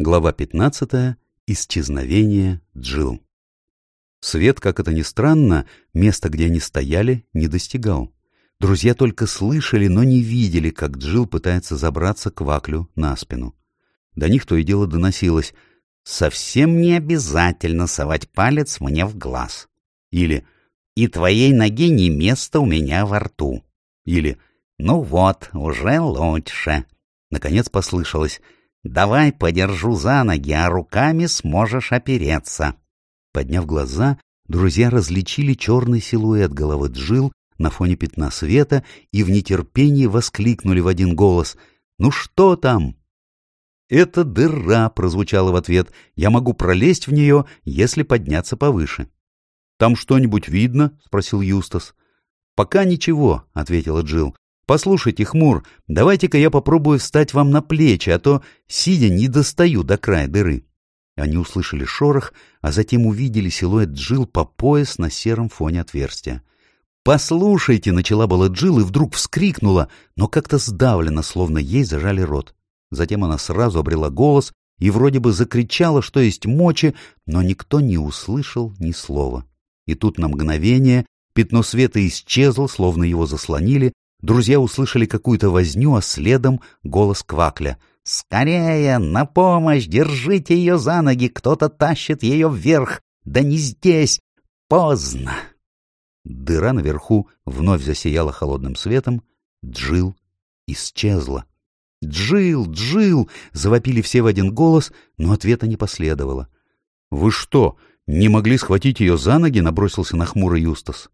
Глава 15. Исчезновение Джил. Свет, как это ни странно, место, где они стояли, не достигал. Друзья только слышали, но не видели, как Джил пытается забраться к Ваклю на спину. До них то и дело доносилось «Совсем не обязательно совать палец мне в глаз». Или «И твоей ноге не место у меня во рту». Или «Ну вот, уже лучше». Наконец послышалось Давай подержу за ноги, а руками сможешь опереться. Подняв глаза, друзья различили черный силуэт головы Джил на фоне пятна света и в нетерпении воскликнули в один голос «Ну что там?» «Это дыра», — прозвучало в ответ. «Я могу пролезть в нее, если подняться повыше». «Там что-нибудь видно?» — спросил Юстас. «Пока ничего», — ответила Джил. «Послушайте, Хмур, давайте-ка я попробую встать вам на плечи, а то, сидя, не достаю до края дыры». Они услышали шорох, а затем увидели силуэт Джил по пояс на сером фоне отверстия. «Послушайте!» — начала была Джил и вдруг вскрикнула, но как-то сдавленно, словно ей зажали рот. Затем она сразу обрела голос и вроде бы закричала, что есть мочи, но никто не услышал ни слова. И тут на мгновение пятно света исчезло, словно его заслонили, Друзья услышали какую-то возню, а следом голос Квакля. «Скорее! На помощь! Держите ее за ноги! Кто-то тащит ее вверх! Да не здесь! Поздно!» Дыра наверху вновь засияла холодным светом. Джил исчезла. «Джил! Джил!» — завопили все в один голос, но ответа не последовало. «Вы что, не могли схватить ее за ноги?» — набросился на хмурый Юстас.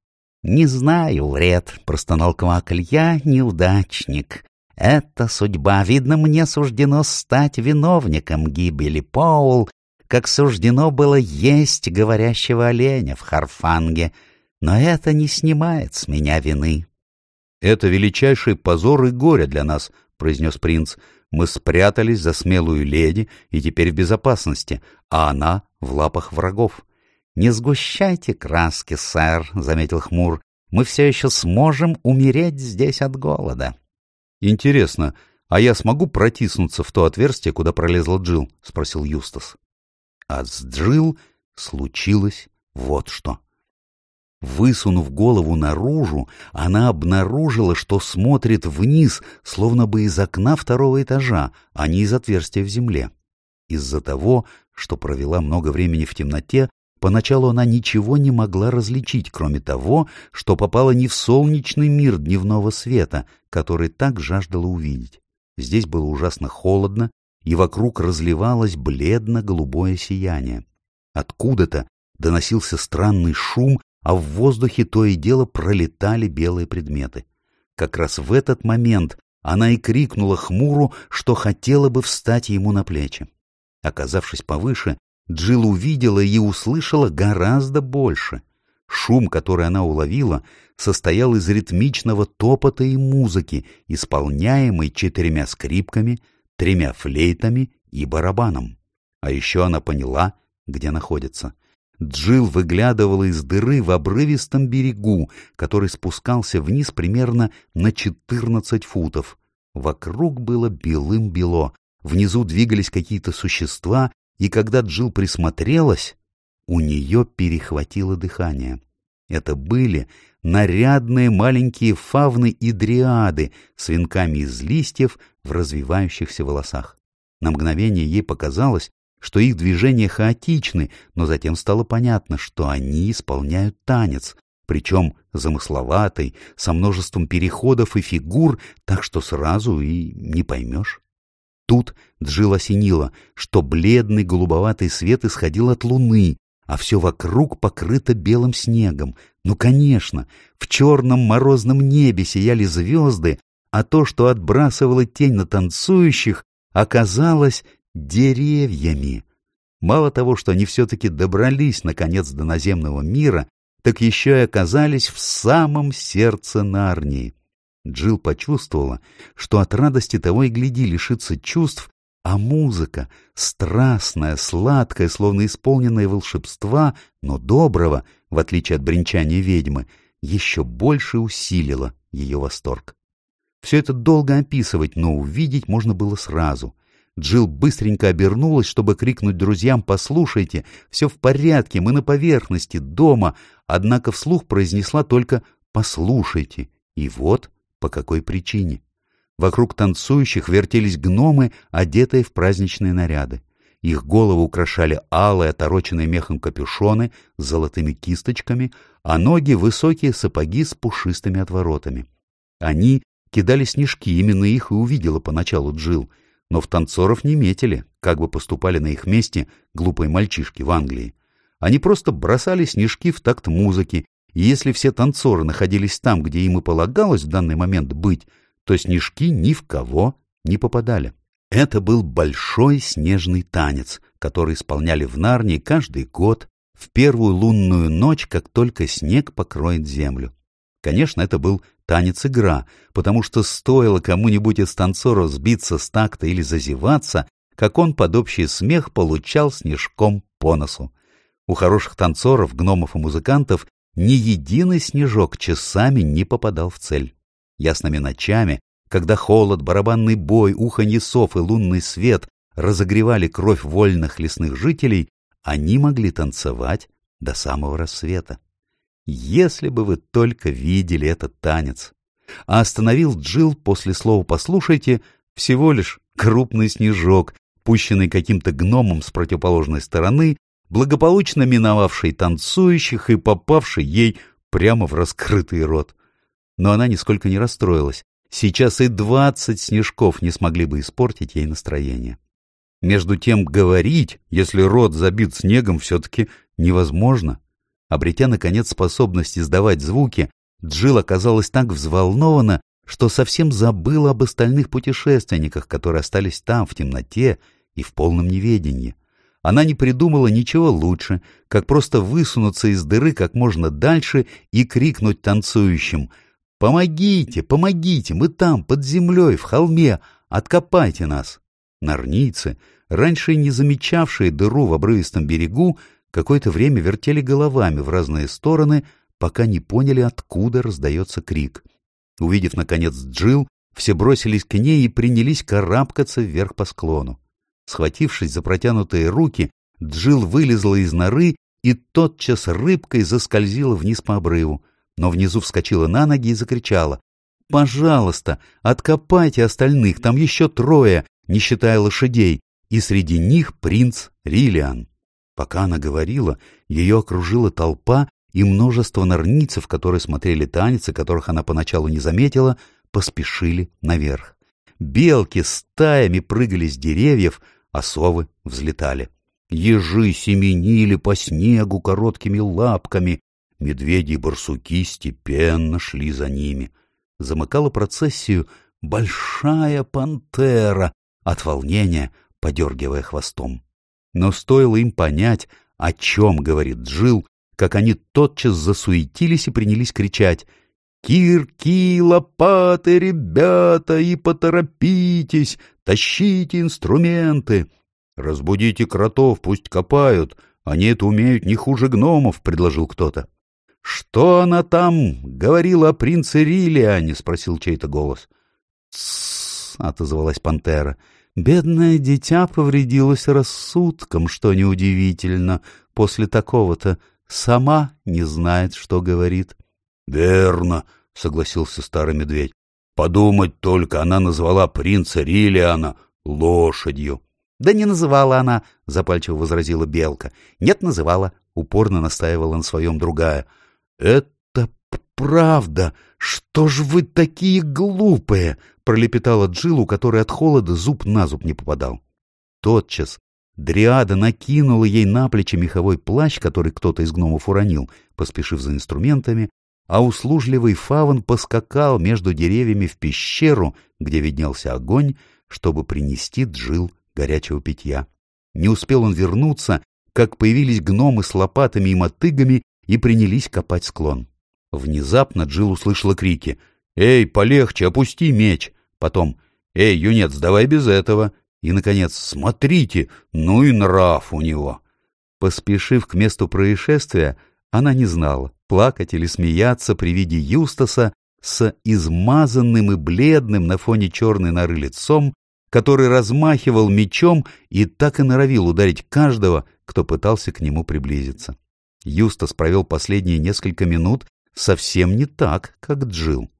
«Не знаю, вред», — простонал Квакль, — «я неудачник. Это судьба. Видно, мне суждено стать виновником гибели Поул, как суждено было есть говорящего оленя в Харфанге. Но это не снимает с меня вины». «Это величайший позор и горе для нас», — произнес принц. «Мы спрятались за смелую леди и теперь в безопасности, а она в лапах врагов». «Не сгущайте краски, сэр», — заметил Хмур. «Мы все еще сможем умереть здесь от голода». «Интересно, а я смогу протиснуться в то отверстие, куда пролезла Джил? спросил Юстас. А с Джил случилось вот что. Высунув голову наружу, она обнаружила, что смотрит вниз, словно бы из окна второго этажа, а не из отверстия в земле. Из-за того, что провела много времени в темноте, Поначалу она ничего не могла различить, кроме того, что попала не в солнечный мир дневного света, который так жаждала увидеть. Здесь было ужасно холодно, и вокруг разливалось бледно-голубое сияние. Откуда-то доносился странный шум, а в воздухе то и дело пролетали белые предметы. Как раз в этот момент она и крикнула хмуру, что хотела бы встать ему на плечи. Оказавшись повыше, Джилл увидела и услышала гораздо больше. Шум, который она уловила, состоял из ритмичного топота и музыки, исполняемой четырьмя скрипками, тремя флейтами и барабаном. А еще она поняла, где находится. Джилл выглядывала из дыры в обрывистом берегу, который спускался вниз примерно на четырнадцать футов. Вокруг было белым-бело, внизу двигались какие-то существа, и когда Джил присмотрелась, у нее перехватило дыхание. Это были нарядные маленькие фавны и дриады с венками из листьев в развивающихся волосах. На мгновение ей показалось, что их движения хаотичны, но затем стало понятно, что они исполняют танец, причем замысловатый, со множеством переходов и фигур, так что сразу и не поймешь. Тут Джил осенило, что бледный голубоватый свет исходил от луны, а все вокруг покрыто белым снегом. Ну, конечно, в черном морозном небе сияли звезды, а то, что отбрасывало тень на танцующих, оказалось деревьями. Мало того, что они все-таки добрались, наконец, до наземного мира, так еще и оказались в самом сердце Нарнии. Джилл почувствовала, что от радости того и гляди лишится чувств, а музыка, страстная, сладкая, словно исполненная волшебства, но доброго, в отличие от бренчания ведьмы, еще больше усилила ее восторг. Все это долго описывать, но увидеть можно было сразу. Джилл быстренько обернулась, чтобы крикнуть друзьям «Послушайте, все в порядке, мы на поверхности, дома», однако вслух произнесла только «Послушайте». И вот по какой причине. Вокруг танцующих вертелись гномы, одетые в праздничные наряды. Их головы украшали алые, отороченные мехом капюшоны с золотыми кисточками, а ноги — высокие сапоги с пушистыми отворотами. Они кидали снежки, именно их и увидела поначалу Джил, но в танцоров не метили, как бы поступали на их месте глупые мальчишки в Англии. Они просто бросали снежки в такт музыки, и если все танцоры находились там, где им и полагалось в данный момент быть, то снежки ни в кого не попадали. Это был большой снежный танец, который исполняли в Нарнии каждый год в первую лунную ночь, как только снег покроет землю. Конечно, это был танец-игра, потому что стоило кому-нибудь из танцоров сбиться с такта или зазеваться, как он под общий смех получал снежком по носу. У хороших танцоров, гномов и музыкантов ни единый снежок часами не попадал в цель. Ясными ночами, когда холод, барабанный бой, уханье сов и лунный свет разогревали кровь вольных лесных жителей, они могли танцевать до самого рассвета. Если бы вы только видели этот танец. А остановил Джил после слова «послушайте» всего лишь крупный снежок, пущенный каким-то гномом с противоположной стороны, благополучно миновавший танцующих и попавший ей прямо в раскрытый рот. Но она нисколько не расстроилась. Сейчас и двадцать снежков не смогли бы испортить ей настроение. Между тем говорить, если рот забит снегом, все-таки невозможно. Обретя, наконец, способность издавать звуки, Джилл оказалась так взволнована, что совсем забыла об остальных путешественниках, которые остались там, в темноте и в полном неведении. Она не придумала ничего лучше, как просто высунуться из дыры как можно дальше и крикнуть танцующим «Помогите, помогите, мы там, под землей, в холме, откопайте нас!» Нарницы, раньше не замечавшие дыру в обрывистом берегу, какое-то время вертели головами в разные стороны, пока не поняли, откуда раздается крик. Увидев, наконец, Джил, все бросились к ней и принялись карабкаться вверх по склону. Схватившись за протянутые руки, Джил вылезла из норы и тотчас рыбкой заскользила вниз по обрыву, но внизу вскочила на ноги и закричала «Пожалуйста, откопайте остальных, там еще трое, не считая лошадей, и среди них принц Рилиан». Пока она говорила, ее окружила толпа, и множество норницев, которые смотрели танец, которых она поначалу не заметила, поспешили наверх. Белки стаями прыгали с деревьев, а совы взлетали. Ежи семенили по снегу короткими лапками, медведи и барсуки степенно шли за ними. Замыкала процессию большая пантера, от волнения подергивая хвостом. Но стоило им понять, о чем говорит Джил, как они тотчас засуетились и принялись кричать «Кирки, лопаты, ребята, и поторопитесь, тащите инструменты!» «Разбудите кротов, пусть копают, они это умеют не хуже гномов», — предложил кто-то. «Что она там говорила о принце Рилиане?» — спросил чей-то голос. «Тссс», — отозвалась пантера, — Бедное дитя повредилось рассудком, что неудивительно, после такого-то сама не знает, что говорит. — Верно, — согласился старый медведь. — Подумать только, она назвала принца Рилиана лошадью. — Да не называла она, — запальчиво возразила Белка. — Нет, называла, — упорно настаивала на своем другая. — Это правда. Что ж вы такие глупые? пролепетала Джилл, у которой от холода зуб на зуб не попадал. Тотчас Дриада накинула ей на плечи меховой плащ, который кто-то из гномов уронил, поспешив за инструментами, а услужливый фаван поскакал между деревьями в пещеру, где виднелся огонь, чтобы принести Джил горячего питья. Не успел он вернуться, как появились гномы с лопатами и мотыгами и принялись копать склон. Внезапно Джил услышала крики «Эй, полегче, опусти меч!» Потом «Эй, юнец, давай без этого!» И, наконец, «Смотрите, ну и нрав у него!» Поспешив к месту происшествия, она не знала, плакать или смеяться при виде Юстаса с измазанным и бледным на фоне черной норы лицом, который размахивал мечом и так и норовил ударить каждого, кто пытался к нему приблизиться. Юстас провел последние несколько минут совсем не так, как Джил.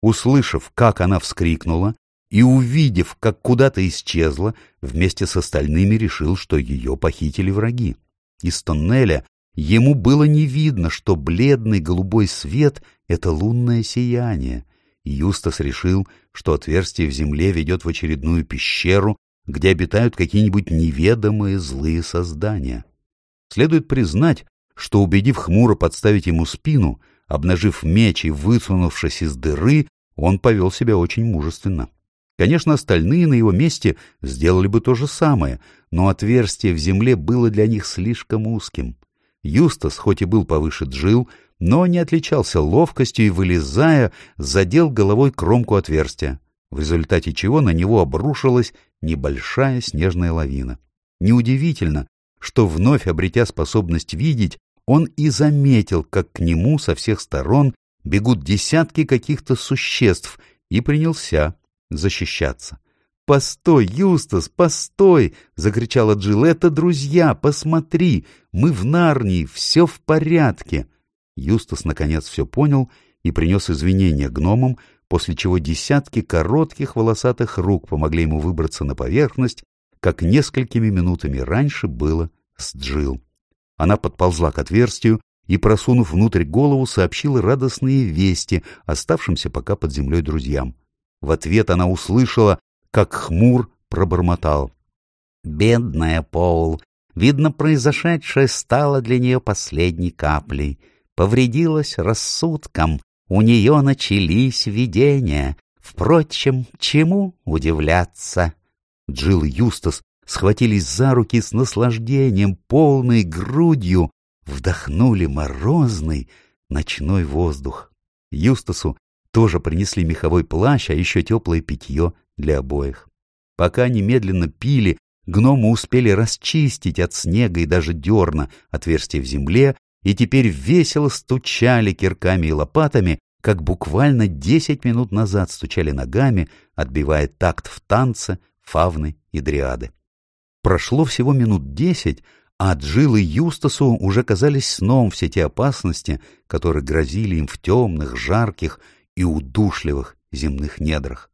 Услышав, как она вскрикнула, и, увидев, как куда-то исчезла, вместе с остальными решил, что ее похитили враги. Из тоннеля ему было не видно, что бледный голубой свет — это лунное сияние. Юстас решил, что отверстие в земле ведет в очередную пещеру, где обитают какие-нибудь неведомые злые создания. Следует признать, что, убедив хмуро подставить ему спину, обнажив меч и высунувшись из дыры, он повел себя очень мужественно. Конечно, остальные на его месте сделали бы то же самое, но отверстие в земле было для них слишком узким. Юстас, хоть и был повыше Джил, но не отличался ловкостью и, вылезая, задел головой кромку отверстия, в результате чего на него обрушилась небольшая снежная лавина. Неудивительно, что, вновь обретя способность видеть, он и заметил, как к нему со всех сторон бегут десятки каких-то существ, и принялся защищаться. «Постой, Юстас, постой!» — закричала Джилл. «Это друзья, посмотри! Мы в Нарнии, все в порядке!» Юстас наконец все понял и принес извинения гномам, после чего десятки коротких волосатых рук помогли ему выбраться на поверхность, как несколькими минутами раньше было с Джилл. Она подползла к отверстию и, просунув внутрь голову, сообщила радостные вести оставшимся пока под землей друзьям. В ответ она услышала, как хмур пробормотал. «Бедная Поул! Видно, произошедшее стало для нее последней каплей. Повредилась рассудком, у нее начались видения. Впрочем, чему удивляться?» Джилл Юстас схватились за руки с наслаждением, полной грудью, вдохнули морозный ночной воздух. Юстасу тоже принесли меховой плащ, а еще теплое питье для обоих. Пока они медленно пили, гномы успели расчистить от снега и даже дерна отверстие в земле, и теперь весело стучали кирками и лопатами, как буквально десять минут назад стучали ногами, отбивая такт в танце фавны и дриады. Прошло всего минут десять, а Джилл и Юстасу уже казались сном все те опасности, которые грозили им в темных, жарких и удушливых земных недрах.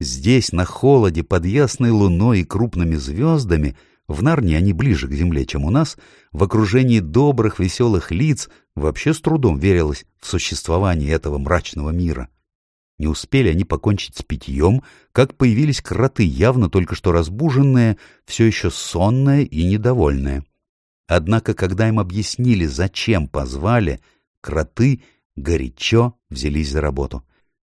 Здесь, на холоде, под ясной луной и крупными звездами, в Нарнии они ближе к земле, чем у нас, в окружении добрых, веселых лиц вообще с трудом верилось в существование этого мрачного мира. Не успели они покончить с питьем, как появились кроты, явно только что разбуженные, все еще сонные и недовольные. Однако, когда им объяснили, зачем позвали, кроты горячо взялись за работу.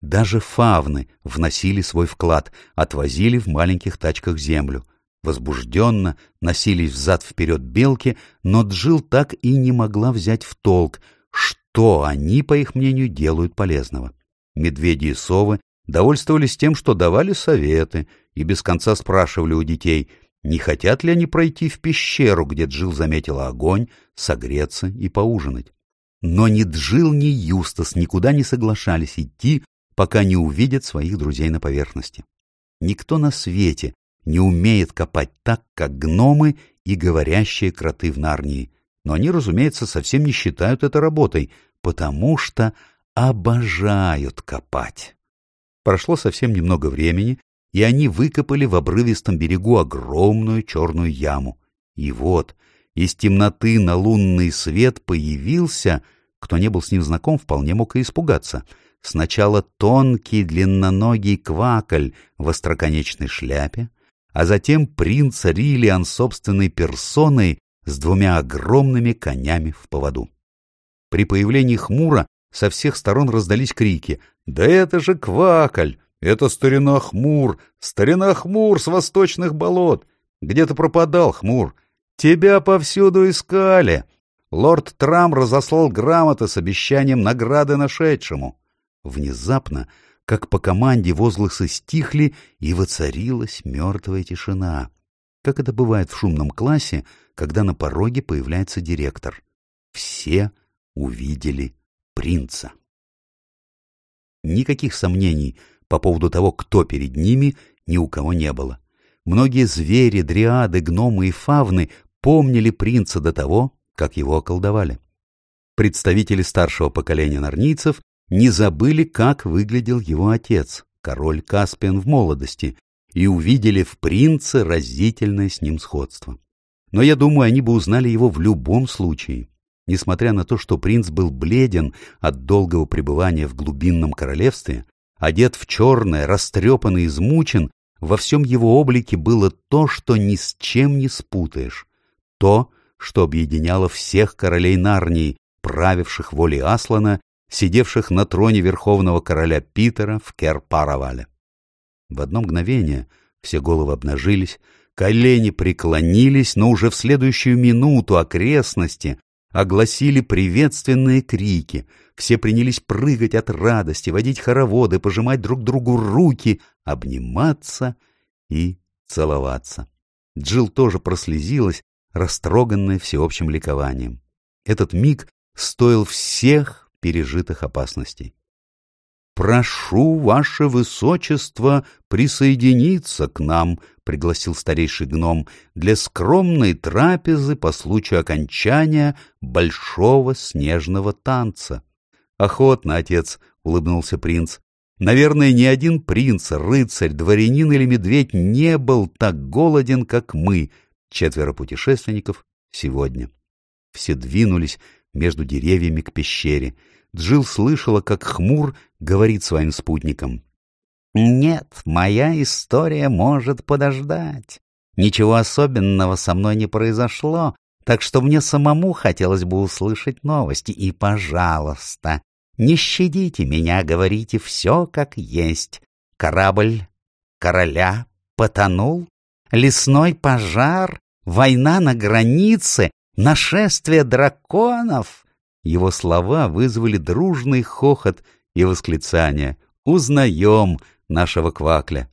Даже фавны вносили свой вклад, отвозили в маленьких тачках землю. Возбужденно носились взад-вперед белки, но Джил так и не могла взять в толк, что они, по их мнению, делают полезного. Медведи и совы довольствовались тем, что давали советы, и без конца спрашивали у детей, не хотят ли они пройти в пещеру, где Джил заметила огонь, согреться и поужинать. Но ни Джил, ни Юстас никуда не соглашались идти, пока не увидят своих друзей на поверхности. Никто на свете не умеет копать так, как гномы и говорящие кроты в Нарнии. Но они, разумеется, совсем не считают это работой, потому что обожают копать. Прошло совсем немного времени, и они выкопали в обрывистом берегу огромную черную яму. И вот из темноты на лунный свет появился, кто не был с ним знаком, вполне мог и испугаться. Сначала тонкий длинноногий квакаль в остроконечной шляпе, а затем принц Рилиан собственной персоной с двумя огромными конями в поводу. При появлении хмура со всех сторон раздались крики «Да это же квакаль! Это старина хмур! Старина хмур с восточных болот! Где ты пропадал, хмур? Тебя повсюду искали. Лорд Трам разослал грамоты с обещанием награды нашедшему. Внезапно, как по команде, возгласы стихли, и воцарилась мертвая тишина. Как это бывает в шумном классе, когда на пороге появляется директор. Все увидели принца. Никаких сомнений по поводу того, кто перед ними, ни у кого не было. Многие звери, дриады, гномы и фавны помнили принца до того, как его околдовали. Представители старшего поколения нарнийцев не забыли, как выглядел его отец, король Каспиан в молодости, и увидели в принце разительное с ним сходство. Но я думаю, они бы узнали его в любом случае. Несмотря на то, что принц был бледен от долгого пребывания в глубинном королевстве, одет в черное, растрепан и измучен, во всем его облике было то, что ни с чем не спутаешь. То, что объединяло всех королей Нарнии, правивших волей Аслана, сидевших на троне верховного короля Питера в Керпаравале. В одно мгновение все головы обнажились, колени преклонились, но уже в следующую минуту окрестности огласили приветственные крики. Все принялись прыгать от радости, водить хороводы, пожимать друг другу руки, обниматься и целоваться. Джилл тоже прослезилась, растроганная всеобщим ликованием. Этот миг стоил всех пережитых опасностей. «Прошу, ваше высочество, присоединиться к нам», — пригласил старейший гном, «для скромной трапезы по случаю окончания большого снежного танца». «Охотно, отец», — улыбнулся принц. «Наверное, ни один принц, рыцарь, дворянин или медведь не был так голоден, как мы, четверо путешественников, сегодня». Все двинулись между деревьями к пещере — Джил слышала, как Хмур говорит своим спутникам. «Нет, моя история может подождать. Ничего особенного со мной не произошло, так что мне самому хотелось бы услышать новости. И, пожалуйста, не щадите меня, говорите все как есть. Корабль короля потонул, лесной пожар, война на границе, нашествие драконов. Его слова вызвали дружный хохот и восклицание «Узнаем нашего квакля!».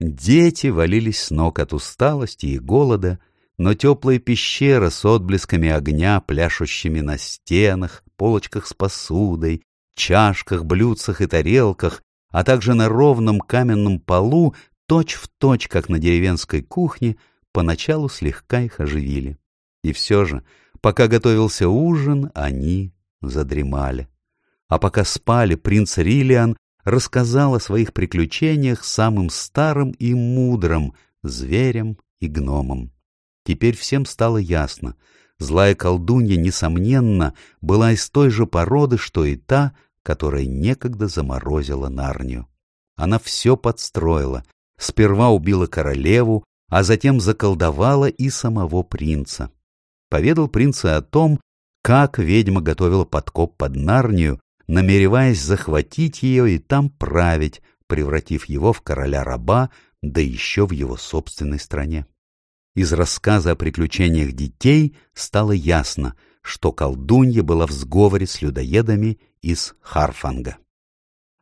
Дети валились с ног от усталости и голода, но теплая пещера с отблесками огня, пляшущими на стенах, полочках с посудой, чашках, блюдцах и тарелках, а также на ровном каменном полу, точь-в-точь, точь, как на деревенской кухне, поначалу слегка их оживили. И все же Пока готовился ужин, они задремали. А пока спали, принц Рилиан рассказал о своих приключениях самым старым и мудрым зверям и гномам. Теперь всем стало ясно. Злая колдунья, несомненно, была из той же породы, что и та, которая некогда заморозила Нарнию. Она все подстроила. Сперва убила королеву, а затем заколдовала и самого принца поведал принцу о том, как ведьма готовила подкоп под Нарнию, намереваясь захватить ее и там править, превратив его в короля-раба, да еще в его собственной стране. Из рассказа о приключениях детей стало ясно, что колдунья была в сговоре с людоедами из Харфанга.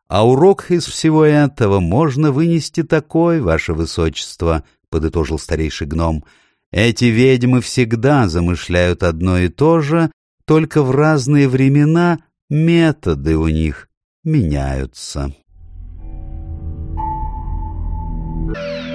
«А урок из всего этого можно вынести такой, ваше высочество», — подытожил старейший гном, — эти ведьмы всегда замышляют одно и то же, только в разные времена методы у них меняются. Thank.